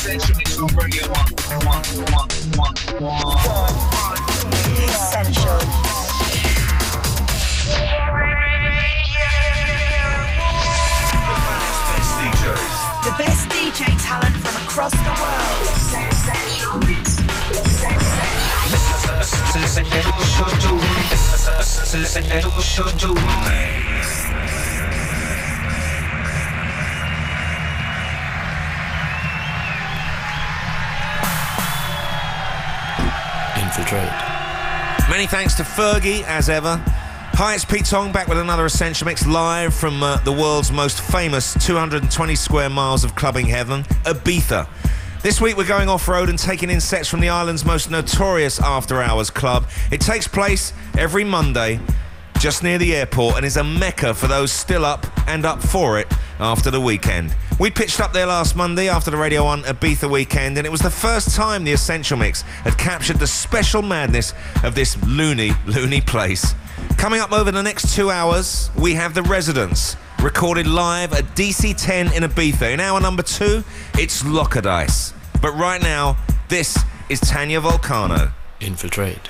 Century Two Radio One, one, one, one, one. Essential. The best DJ talent from across the world. Essential mix. Essential. Essential. Essential. Essential. Infiltrate. Many thanks to Fergie, as ever. Hi, it's Pete Tong back with another Essential Mix live from uh, the world's most famous 220 square miles of clubbing heaven, Ibiza. This week we're going off road and taking in sets from the island's most notorious after hours club. It takes place every Monday just near the airport and is a mecca for those still up and up for it after the weekend. We pitched up there last Monday after the Radio 1 Ibiza weekend, and it was the first time the Essential Mix had captured the special madness of this loony, loony place. Coming up over the next two hours, we have The Residents, recorded live at DC10 in Ibiza. In hour number two, it's Loco Dice. But right now, this is Tania Vulcano. Infiltrate.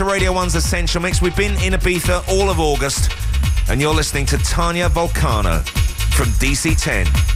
to Radio 1's Essential Mix. We've been in Ibiza all of August, and you're listening to Tania Vulcano from DC 10.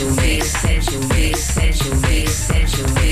sensual, sensual, sensual, sensual, sensual.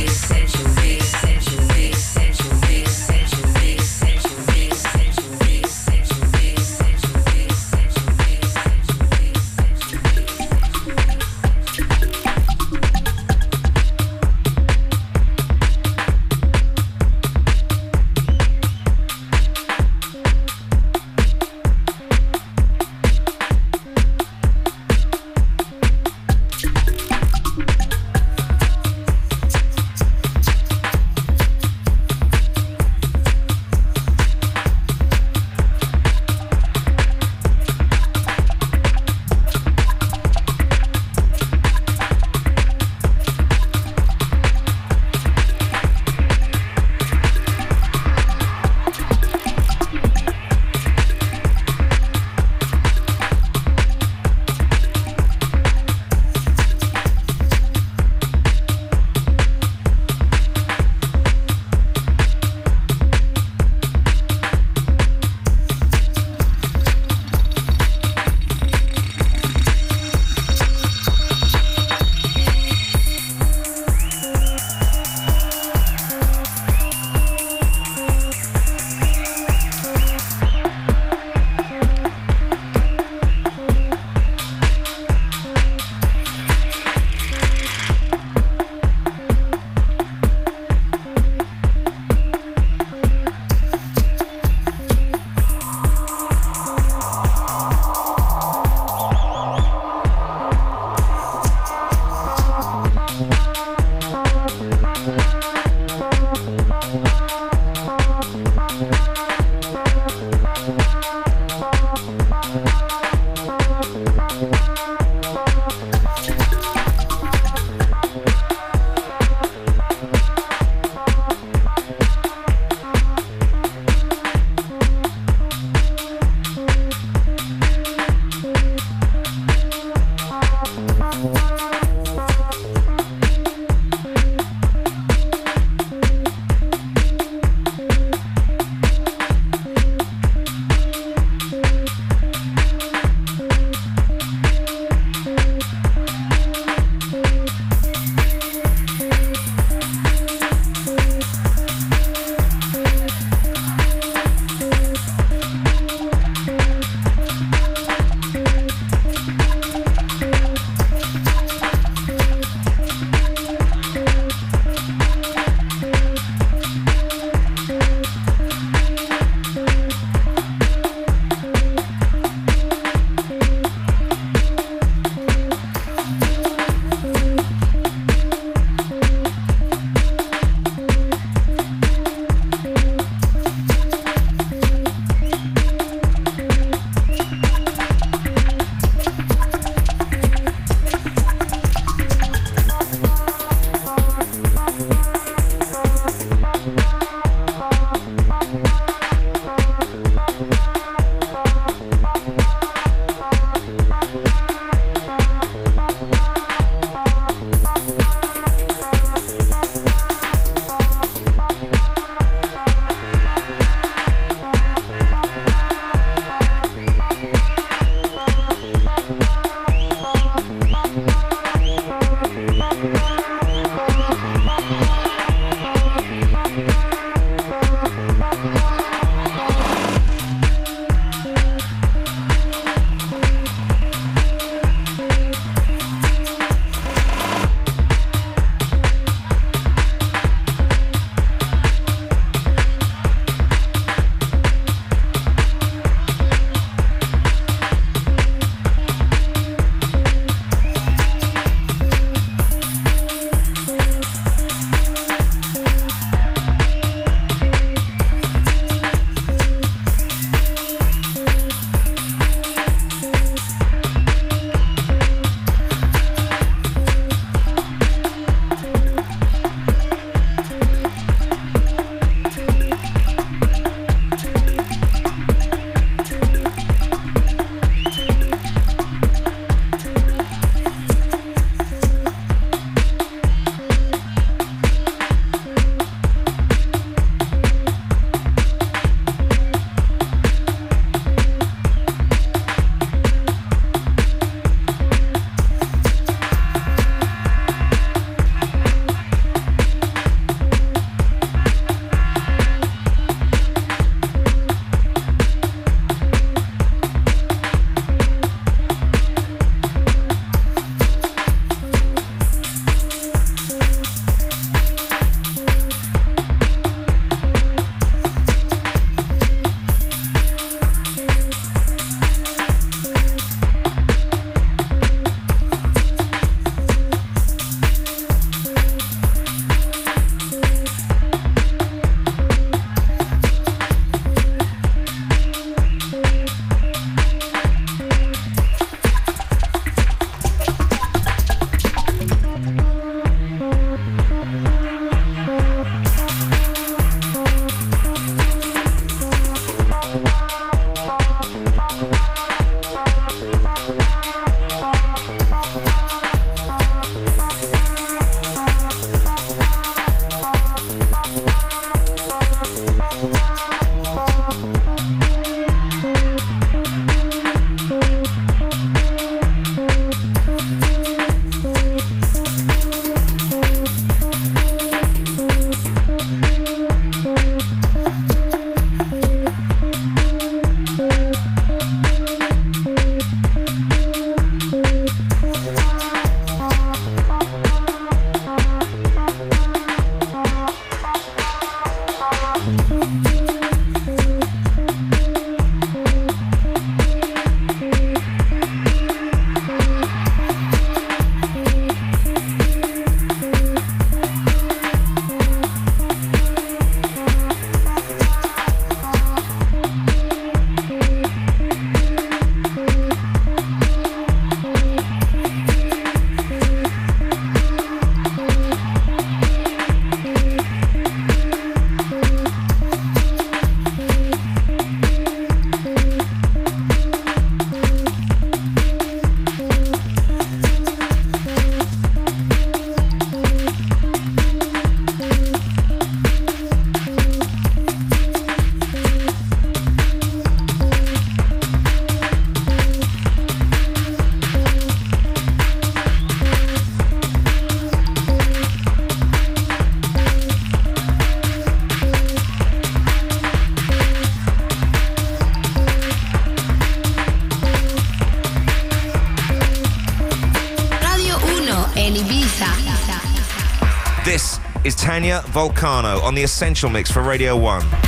Vulcano on the Essential Mix for Radio 1.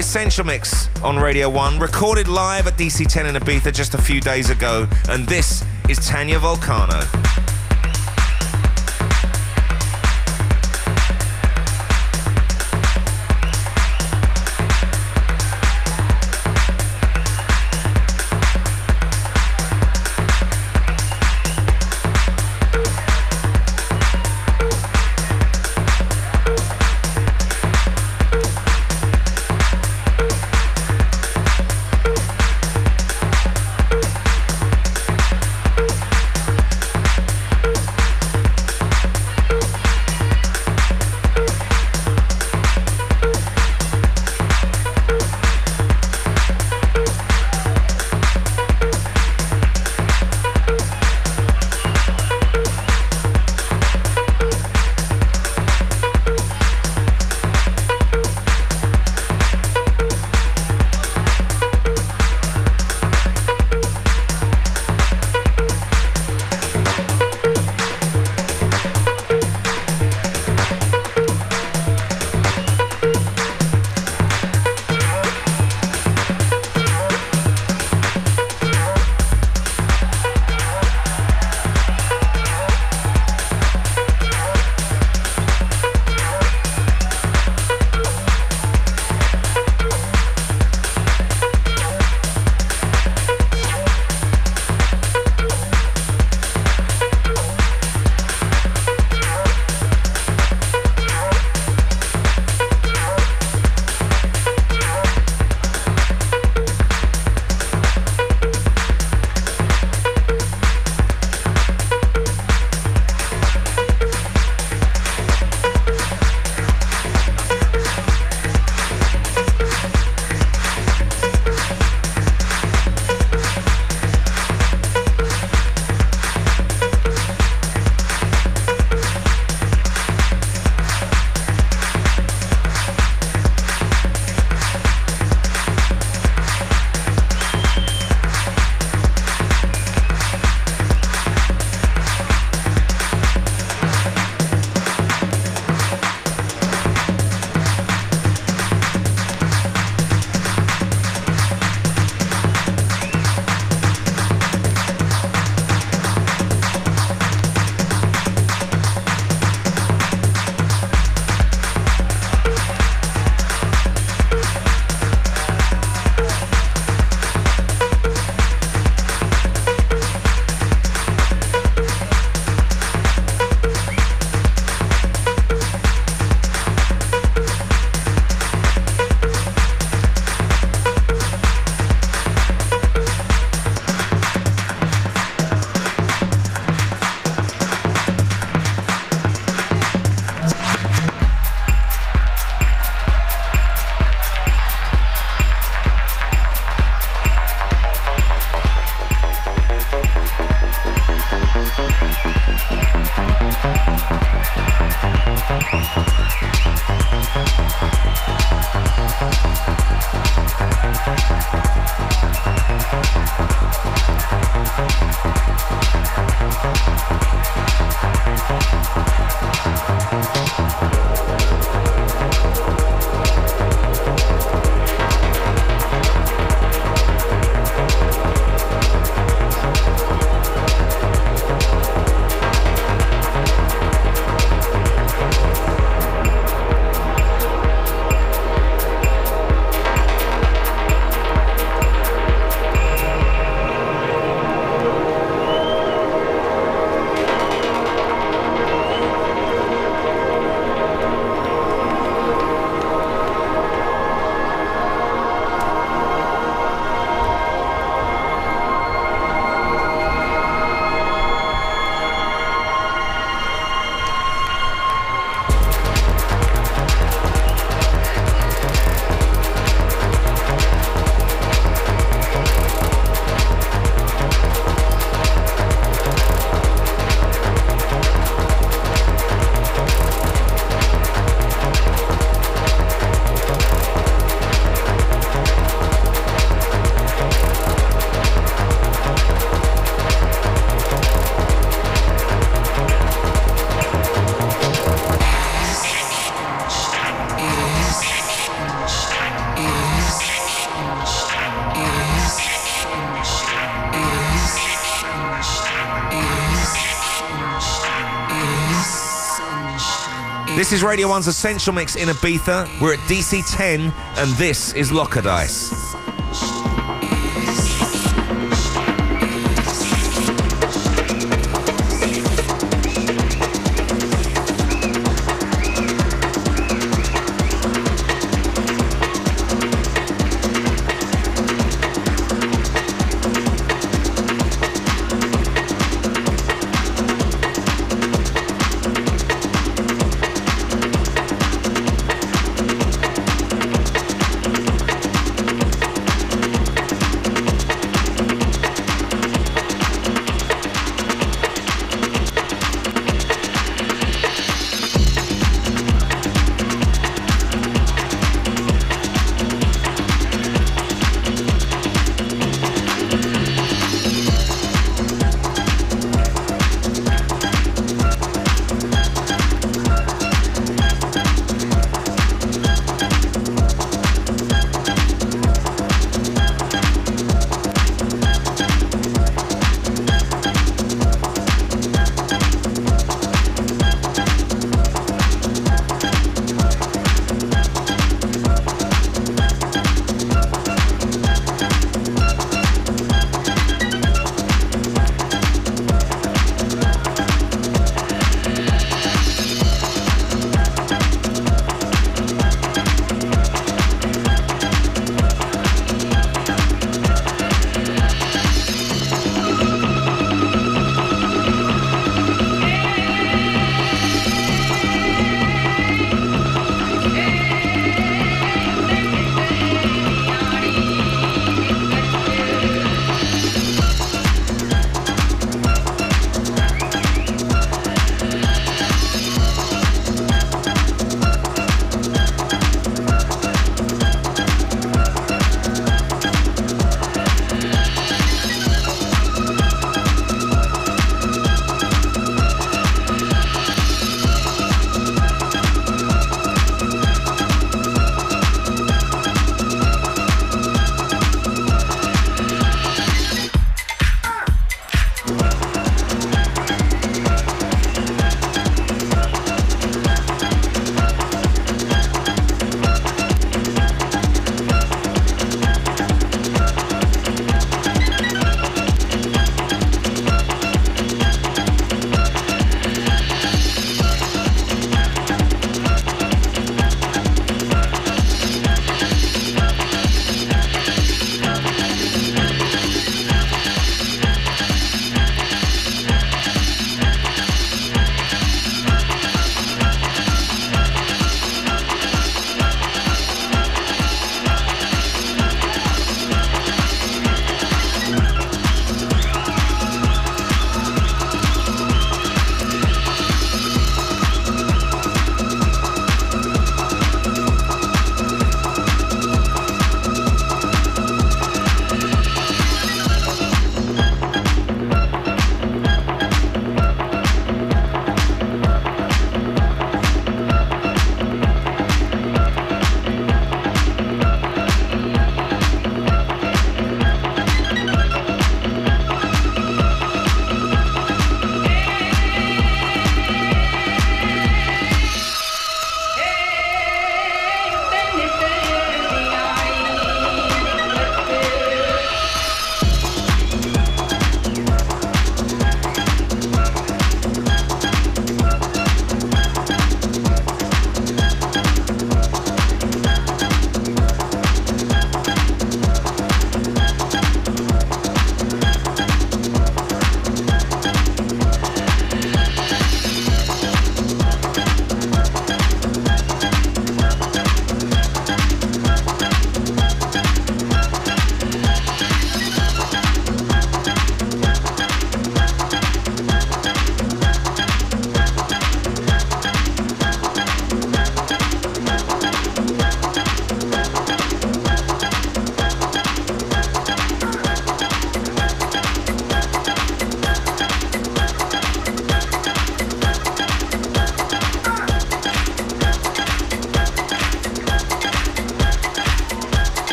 Essential Mix on Radio 1, recorded live at DC10 in Ibiza just a few days ago, and this is Tania Vulcano. This is Radio 1's Essential Mix in Ibiza. We're at DC 10, and this is Loco Dice. You're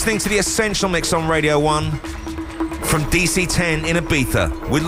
listening to the Essential Mix on Radio 1 from DC10 in Ibiza with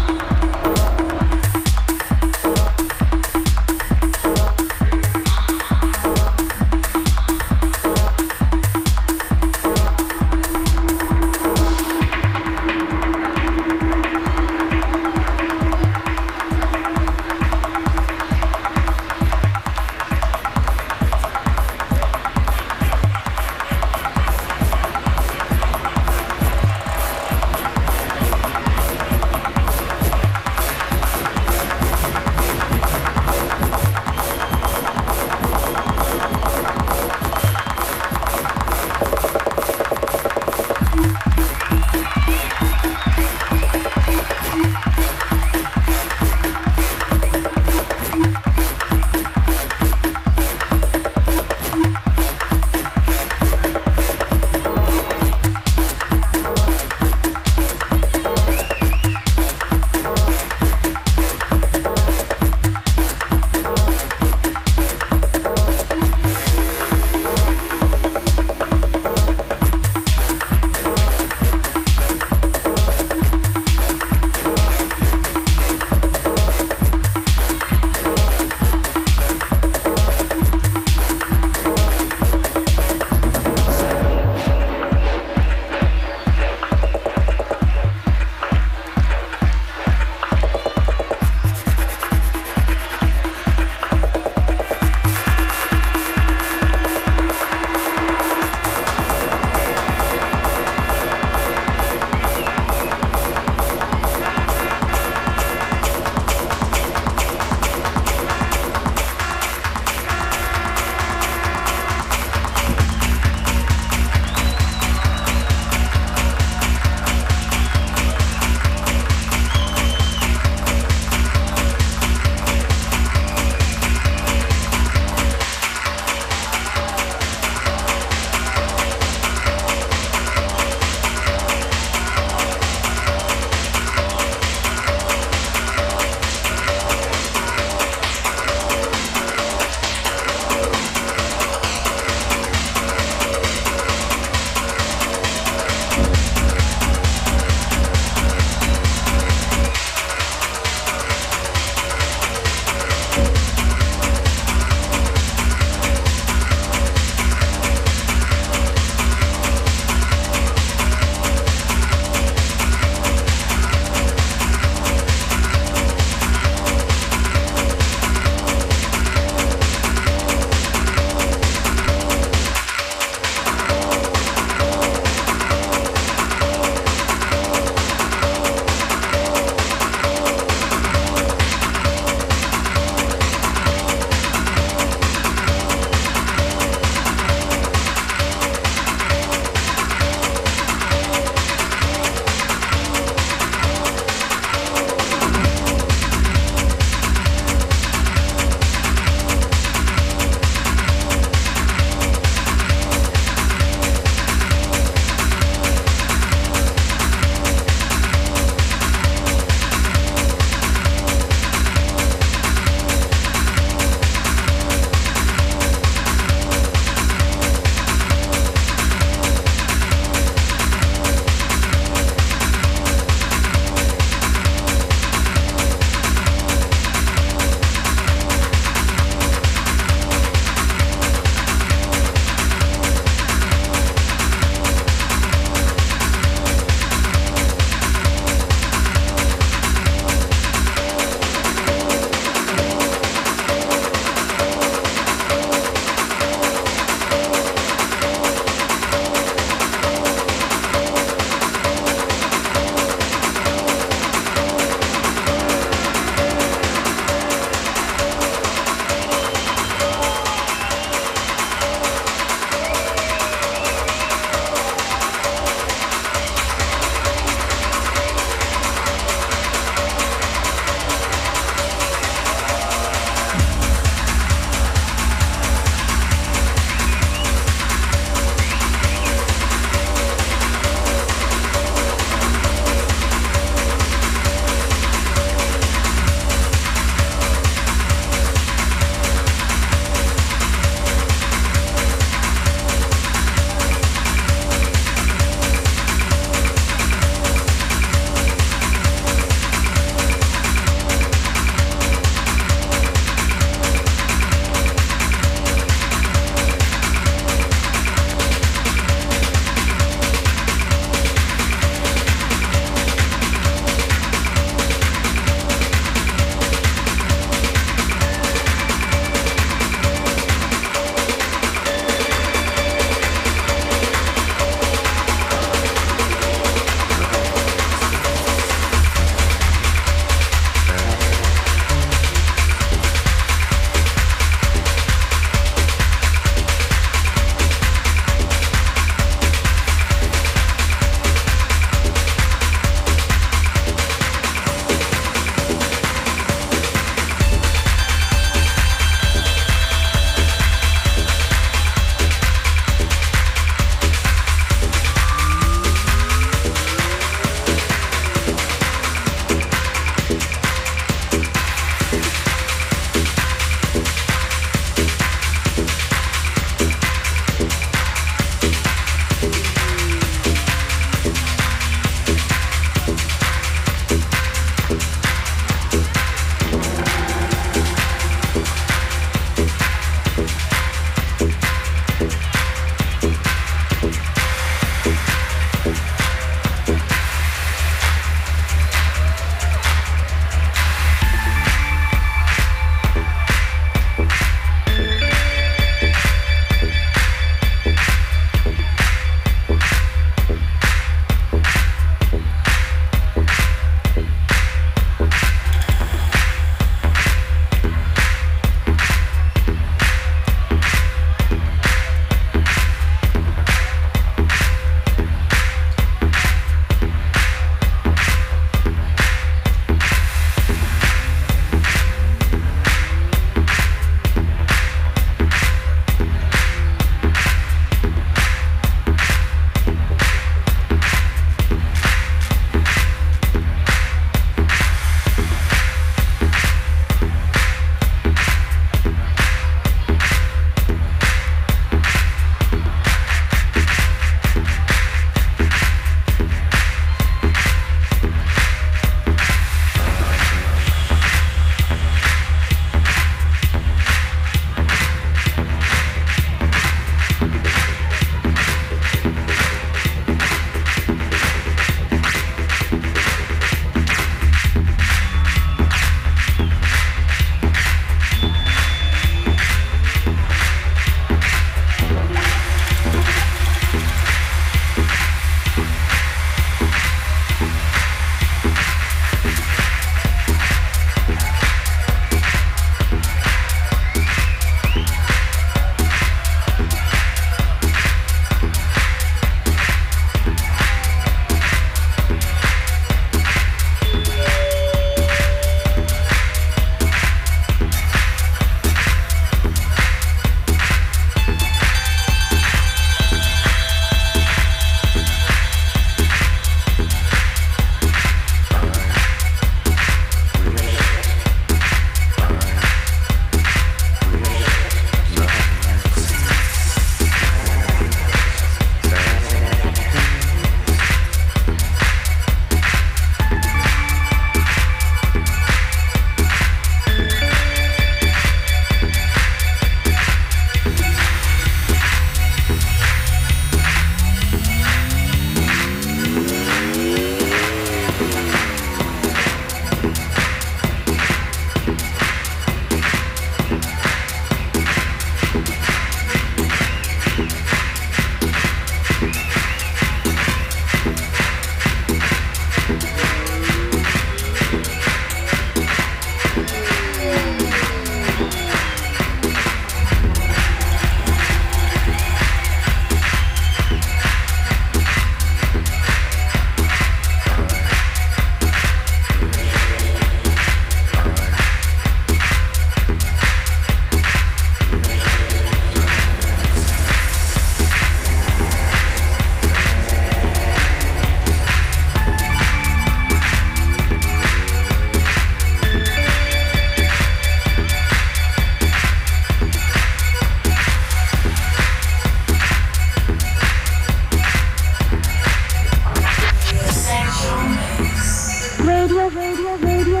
One, One, one,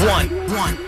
one, one,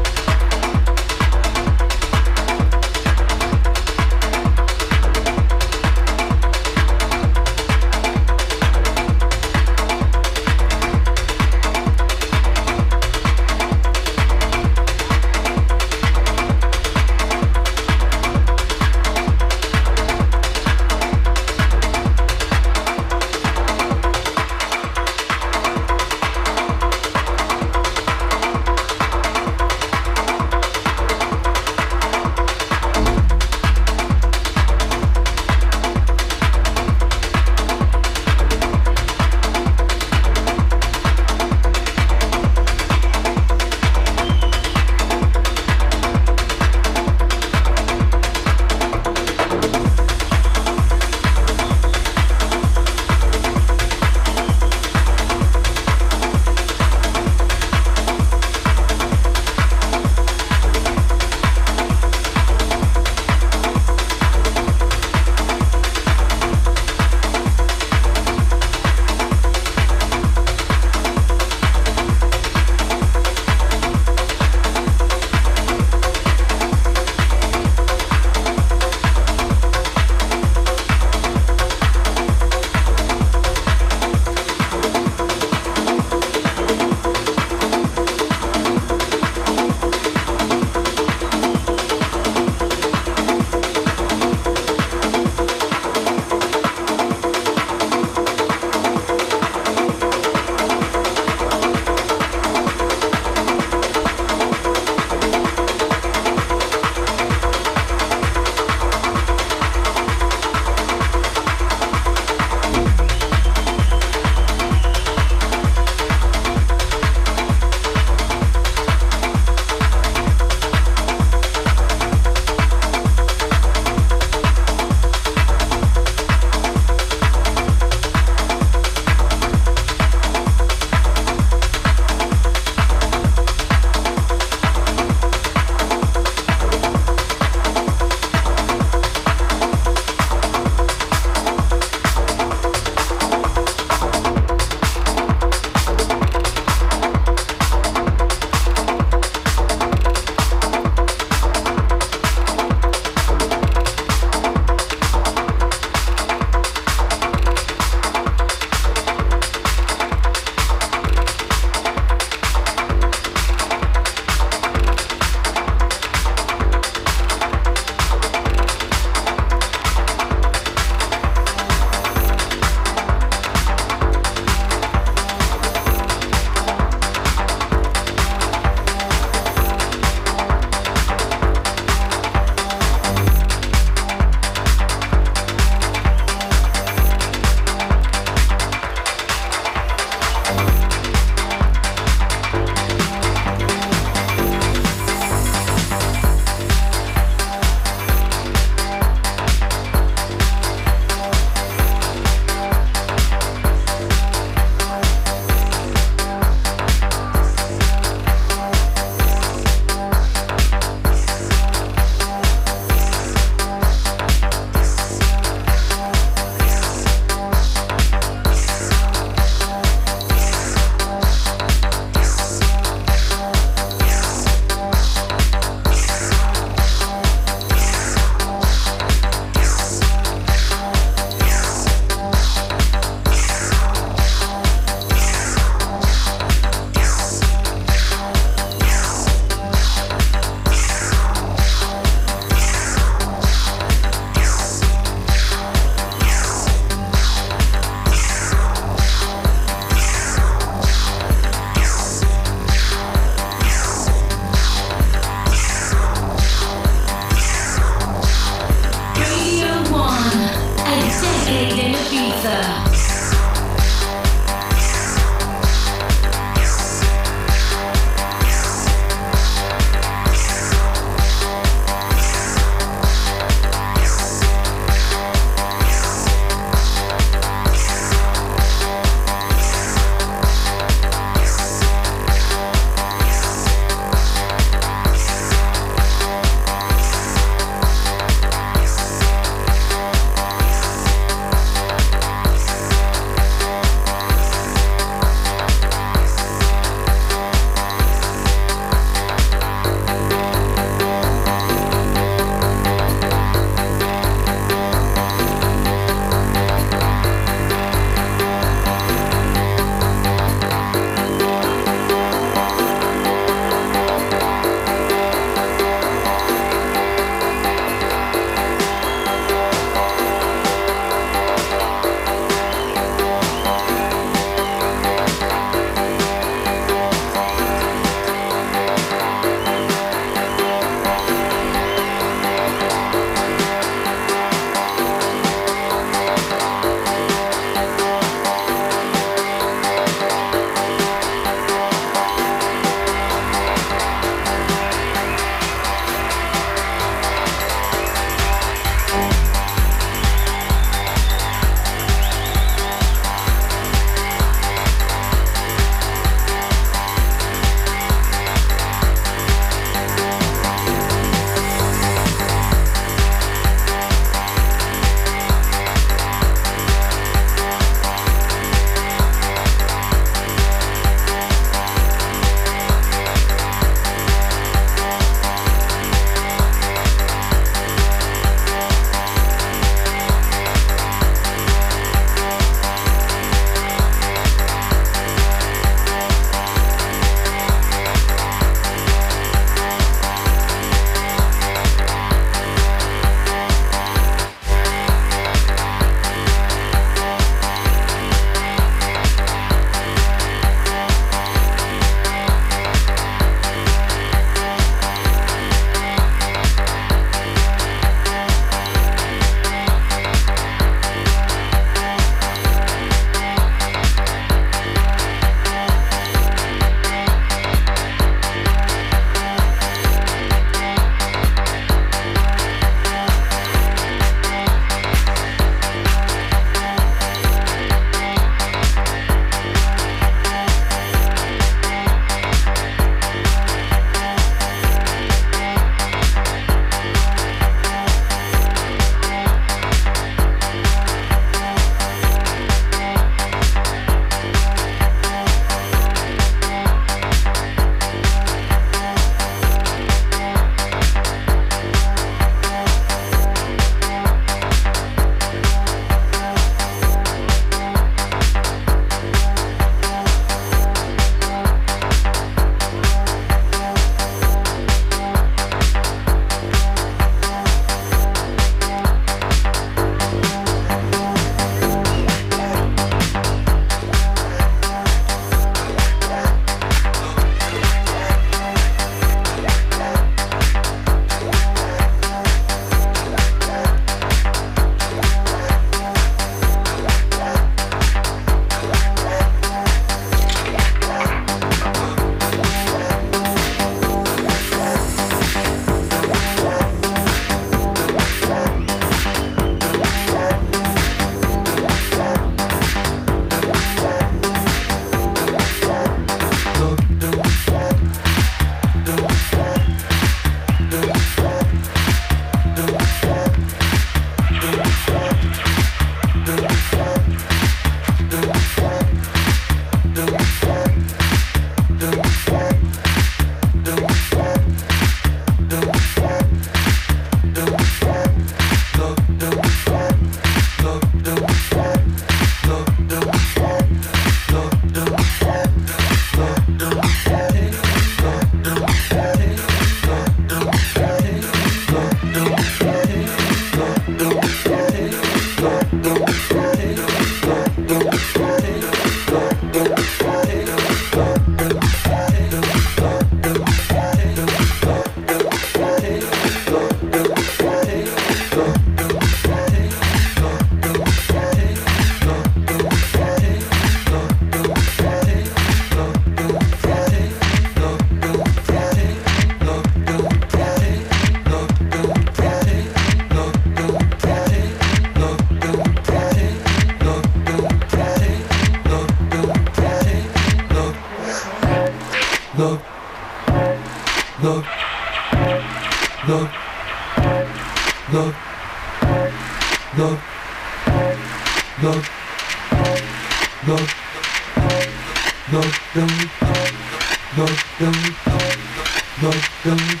go, go.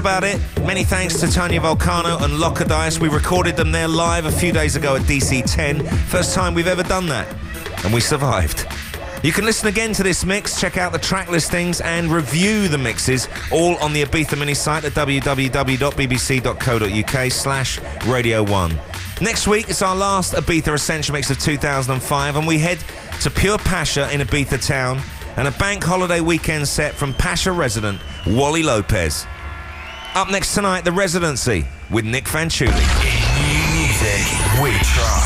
About it. Many thanks to Tania Vulcano and Loco Dice. We recorded them there live a few days ago at DC 10. First time we've ever done that. And we survived. You can listen again to this mix, check out the track listings, and review the mixes all on the Ibiza Mini site at www.bbc.co.uk slash Radio 1. Next week, it's our last Ibiza Essential Mix of 2005, and we head to Pure Pacha in Ibiza town and a bank holiday weekend set from Pacha resident Wally Lopez. Up next tonight, The Residency with Nick Fanciulli. We trust.